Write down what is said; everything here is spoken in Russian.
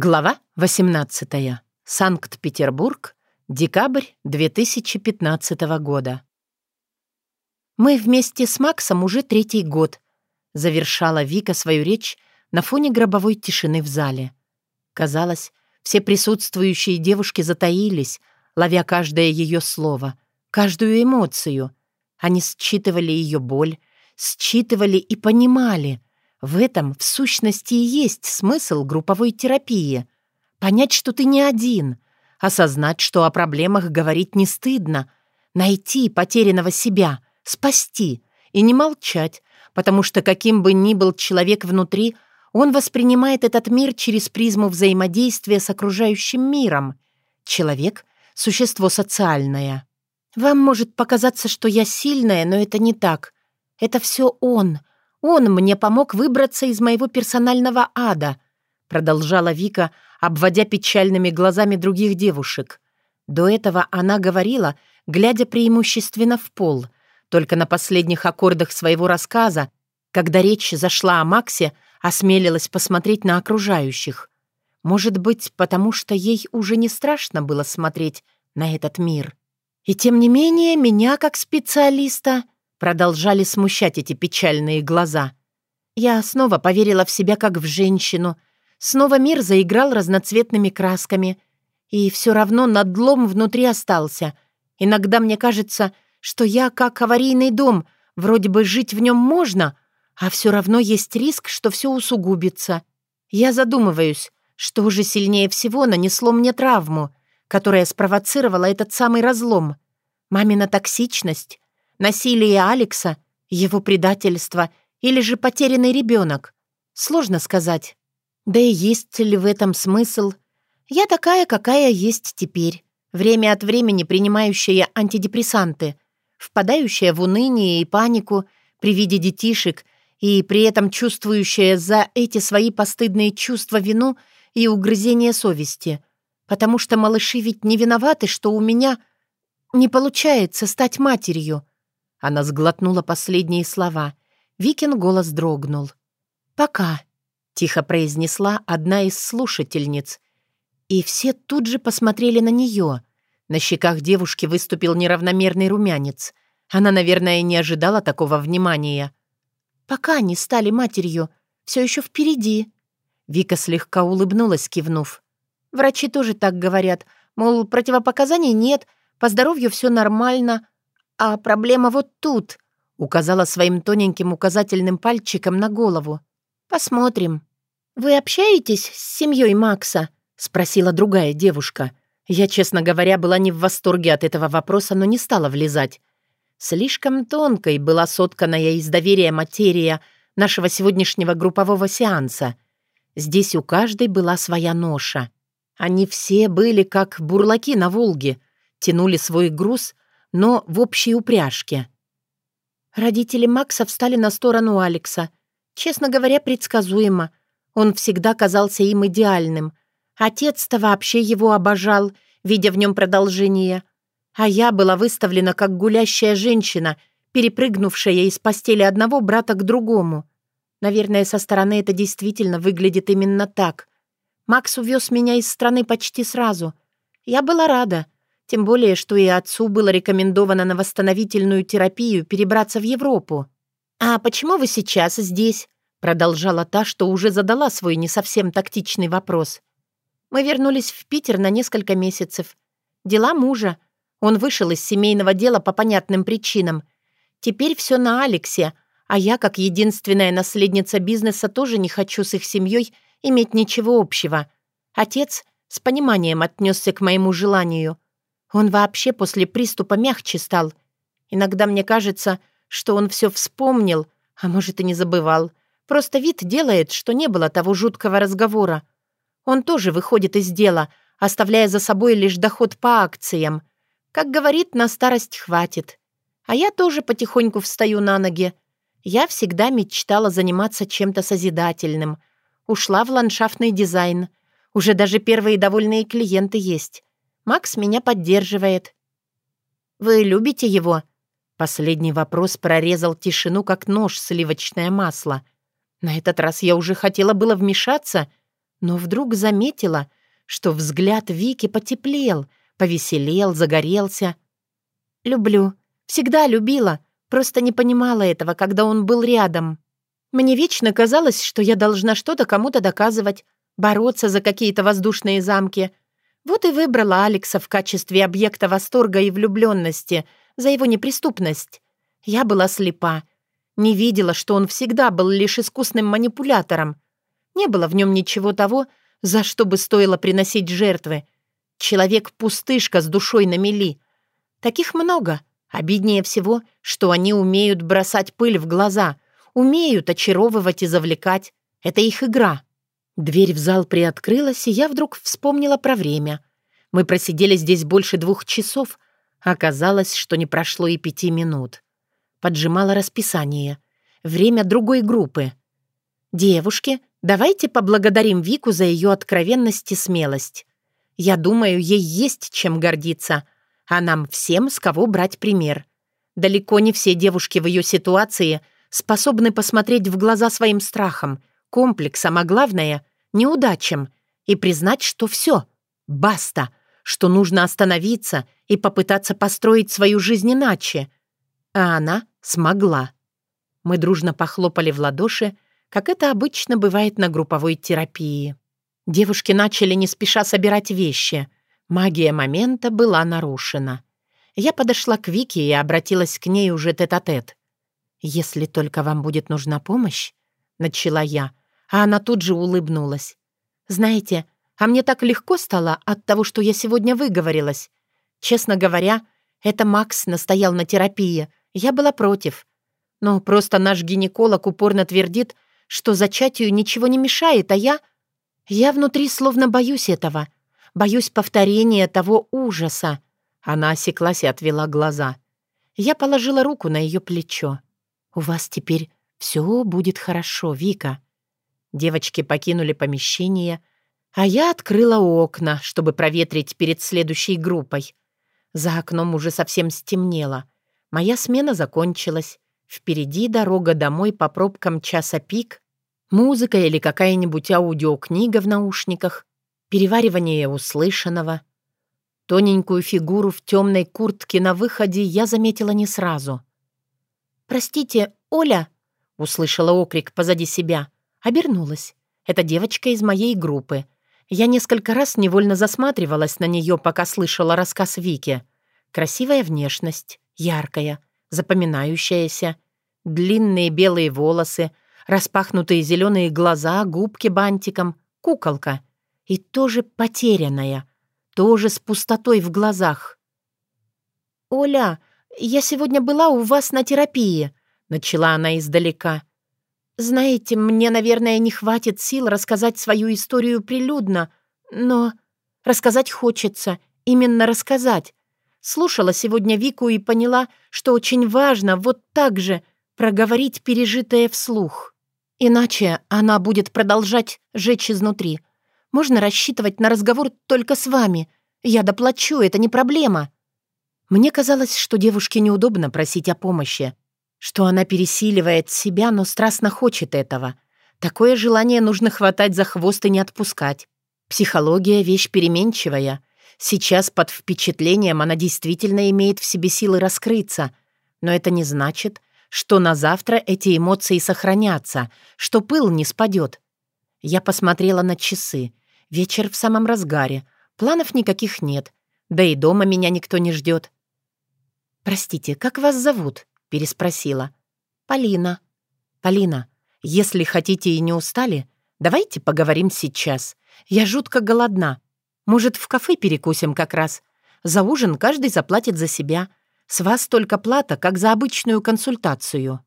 Глава 18. Санкт-Петербург. Декабрь 2015 года. «Мы вместе с Максом уже третий год», — завершала Вика свою речь на фоне гробовой тишины в зале. Казалось, все присутствующие девушки затаились, ловя каждое ее слово, каждую эмоцию. Они считывали ее боль, считывали и понимали — в этом, в сущности, и есть смысл групповой терапии. Понять, что ты не один, осознать, что о проблемах говорить не стыдно, найти потерянного себя, спасти и не молчать, потому что каким бы ни был человек внутри, он воспринимает этот мир через призму взаимодействия с окружающим миром. Человек — существо социальное. Вам может показаться, что я сильная, но это не так. Это все он — он мне помог выбраться из моего персонального ада», продолжала Вика, обводя печальными глазами других девушек. До этого она говорила, глядя преимущественно в пол. Только на последних аккордах своего рассказа, когда речь зашла о Максе, осмелилась посмотреть на окружающих. Может быть, потому что ей уже не страшно было смотреть на этот мир. И тем не менее, меня, как специалиста, Продолжали смущать эти печальные глаза. Я снова поверила в себя как в женщину. Снова мир заиграл разноцветными красками. И все равно надлом внутри остался. Иногда мне кажется, что я как аварийный дом, вроде бы жить в нем можно, а все равно есть риск, что все усугубится. Я задумываюсь, что же сильнее всего нанесло мне травму, которая спровоцировала этот самый разлом. Мамина токсичность Насилие Алекса, его предательство или же потерянный ребенок? Сложно сказать. Да и есть ли в этом смысл? Я такая, какая есть теперь. Время от времени принимающая антидепрессанты, впадающая в уныние и панику при виде детишек и при этом чувствующая за эти свои постыдные чувства вину и угрызение совести. Потому что малыши ведь не виноваты, что у меня не получается стать матерью. Она сглотнула последние слова. Викин голос дрогнул. «Пока», — тихо произнесла одна из слушательниц. И все тут же посмотрели на нее. На щеках девушки выступил неравномерный румянец. Она, наверное, не ожидала такого внимания. «Пока не стали матерью, все еще впереди». Вика слегка улыбнулась, кивнув. «Врачи тоже так говорят, мол, противопоказаний нет, по здоровью все нормально, «А проблема вот тут», — указала своим тоненьким указательным пальчиком на голову. «Посмотрим». «Вы общаетесь с семьей Макса?» — спросила другая девушка. Я, честно говоря, была не в восторге от этого вопроса, но не стала влезать. Слишком тонкой была сотканная из доверия материя нашего сегодняшнего группового сеанса. Здесь у каждой была своя ноша. Они все были как бурлаки на Волге, тянули свой груз но в общей упряжке. Родители Макса встали на сторону Алекса. Честно говоря, предсказуемо. Он всегда казался им идеальным. Отец-то вообще его обожал, видя в нем продолжение. А я была выставлена как гулящая женщина, перепрыгнувшая из постели одного брата к другому. Наверное, со стороны это действительно выглядит именно так. Макс увез меня из страны почти сразу. Я была рада — тем более, что и отцу было рекомендовано на восстановительную терапию перебраться в Европу. «А почему вы сейчас здесь?» Продолжала та, что уже задала свой не совсем тактичный вопрос. «Мы вернулись в Питер на несколько месяцев. Дела мужа. Он вышел из семейного дела по понятным причинам. Теперь все на Алексе, а я, как единственная наследница бизнеса, тоже не хочу с их семьей иметь ничего общего. Отец с пониманием отнесся к моему желанию — он вообще после приступа мягче стал. Иногда мне кажется, что он все вспомнил, а может и не забывал. Просто вид делает, что не было того жуткого разговора. Он тоже выходит из дела, оставляя за собой лишь доход по акциям. Как говорит, на старость хватит. А я тоже потихоньку встаю на ноги. Я всегда мечтала заниматься чем-то созидательным. Ушла в ландшафтный дизайн. Уже даже первые довольные клиенты есть. Макс меня поддерживает». «Вы любите его?» Последний вопрос прорезал тишину, как нож сливочное масло. На этот раз я уже хотела было вмешаться, но вдруг заметила, что взгляд Вики потеплел, повеселел, загорелся. «Люблю. Всегда любила. Просто не понимала этого, когда он был рядом. Мне вечно казалось, что я должна что-то кому-то доказывать, бороться за какие-то воздушные замки. Вот и выбрала Алекса в качестве объекта восторга и влюбленности за его неприступность. Я была слепа. Не видела, что он всегда был лишь искусным манипулятором. Не было в нем ничего того, за что бы стоило приносить жертвы. Человек-пустышка с душой на мели. Таких много. Обиднее всего, что они умеют бросать пыль в глаза, умеют очаровывать и завлекать. Это их игра. Дверь в зал приоткрылась, и я вдруг вспомнила про время. Мы просидели здесь больше двух часов. Оказалось, что не прошло и пяти минут. Поджимала расписание. Время другой группы. «Девушки, давайте поблагодарим Вику за ее откровенность и смелость. Я думаю, ей есть чем гордиться, а нам всем с кого брать пример. Далеко не все девушки в ее ситуации способны посмотреть в глаза своим страхам, комплексам, а главное — неудачам, и признать, что все, баста, что нужно остановиться и попытаться построить свою жизнь иначе. А она смогла. Мы дружно похлопали в ладоши, как это обычно бывает на групповой терапии. Девушки начали не спеша собирать вещи. Магия момента была нарушена. Я подошла к Вике и обратилась к ней уже тет-а-тет. -тет. «Если только вам будет нужна помощь», — начала я, а она тут же улыбнулась. «Знаете, а мне так легко стало от того, что я сегодня выговорилась. Честно говоря, это Макс настоял на терапии. Я была против. Но просто наш гинеколог упорно твердит, что зачатию ничего не мешает, а я... Я внутри словно боюсь этого. Боюсь повторения того ужаса. Она осеклась и отвела глаза. Я положила руку на ее плечо. «У вас теперь все будет хорошо, Вика». Девочки покинули помещение, а я открыла окна, чтобы проветрить перед следующей группой. За окном уже совсем стемнело. Моя смена закончилась. Впереди дорога домой по пробкам часа пик Музыка или какая-нибудь аудиокнига в наушниках, переваривание услышанного. Тоненькую фигуру в темной куртке на выходе я заметила не сразу. «Простите, Оля!» — услышала окрик позади себя. Обернулась. Это девочка из моей группы. Я несколько раз невольно засматривалась на нее, пока слышала рассказ Вики. Красивая внешность, яркая, запоминающаяся. Длинные белые волосы — распахнутые зеленые глаза, губки бантиком, куколка. И тоже потерянная, тоже с пустотой в глазах. «Оля, я сегодня была у вас на терапии», — начала она издалека. «Знаете, мне, наверное, не хватит сил рассказать свою историю прилюдно, но рассказать хочется, именно рассказать. Слушала сегодня Вику и поняла, что очень важно вот так же проговорить пережитое вслух». Иначе она будет продолжать жечь изнутри. Можно рассчитывать на разговор только с вами. Я доплачу, это не проблема». Мне казалось, что девушке неудобно просить о помощи, что она пересиливает себя, но страстно хочет этого. Такое желание нужно хватать за хвост и не отпускать. Психология — вещь переменчивая. Сейчас под впечатлением она действительно имеет в себе силы раскрыться, но это не значит, что на завтра эти эмоции сохранятся, что пыл не спадет. Я посмотрела на часы. Вечер в самом разгаре. Планов никаких нет. Да и дома меня никто не ждет. «Простите, как вас зовут?» — переспросила. «Полина». «Полина, если хотите и не устали, давайте поговорим сейчас. Я жутко голодна. Может, в кафе перекусим как раз? За ужин каждый заплатит за себя. С вас только плата, как за обычную консультацию».